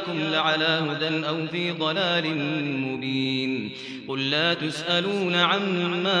إياكم لعلى هدى أو في ضلال مبين قل لا تسألون عما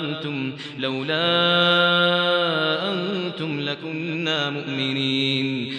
أنتم لولا أنتم لكنا مؤمنين.